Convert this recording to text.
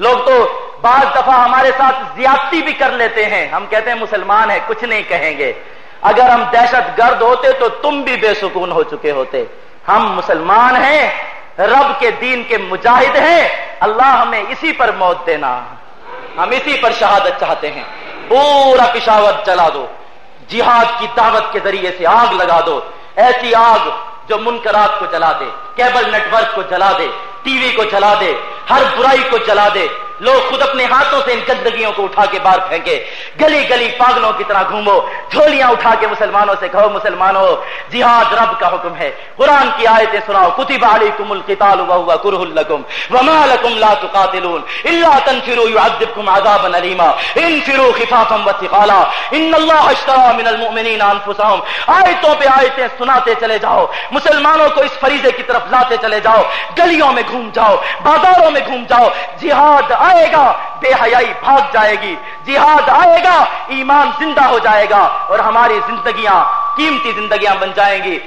لوگ تو بعض دفعہ ہمارے ساتھ زیادتی بھی کر لیتے ہیں۔ ہم کہتے ہیں مسلمان ہیں، کچھ نہیں کہیں گے۔ اگر ہم دہشت گرد ہوتے تو تم بھی بے سکون ہو چکے ہوتے۔ ہم مسلمان ہیں، رب کے دین کے مجاہد ہیں۔ اللہ ہمیں اسی پر موت دینا۔ ہم اسی پر شہادت چاہتے ہیں۔ پورا پشاور چلا دو۔ جہاد کی دعوت کے ذریعے سے آگ لگا دو۔ ایسی آگ جو منکرات کو جلا دے، کیبل نیٹ ورک کو جلا دے، ٹی وی کو جلا دے۔ ہر برائی کو جلا دے لوگ خود اپنے ہاتھوں سے ان گندگیوں کو اٹھا کے باہر پھینکے۔ گلی گلی پاگلوں کی طرح گھومو، جھولیاں اٹھا کے مسلمانوں سے کہو، مسلمانوں، جہاد رب کا حکم ہے۔ قرآن کی آیتیں سناؤ۔ کتب علیکم القتال وهو کرہ لکم وما لکم لا تقاتلون الا تنفروا يعذبكم عذابا الیما۔ انفروا خفافا وثقالا ان اللہ اشترى من المؤمنین انفسهم آیتوں پہ آیتیں سناتے چلے جاؤ۔ مسلمانوں کو اس فریضے کی طرف لاتے چلے جاؤ۔ گلیوں میں گھوم جاؤ، بازاروں میں گھوم جاؤ۔ جہاد آئے گا، بے حیائی بھاگ جائے گی، جہاد آئے گا، ایمان زندہ ہو جائے گا اور ہماری زندگیاں، قیمتی زندگیاں بن جائیں گی۔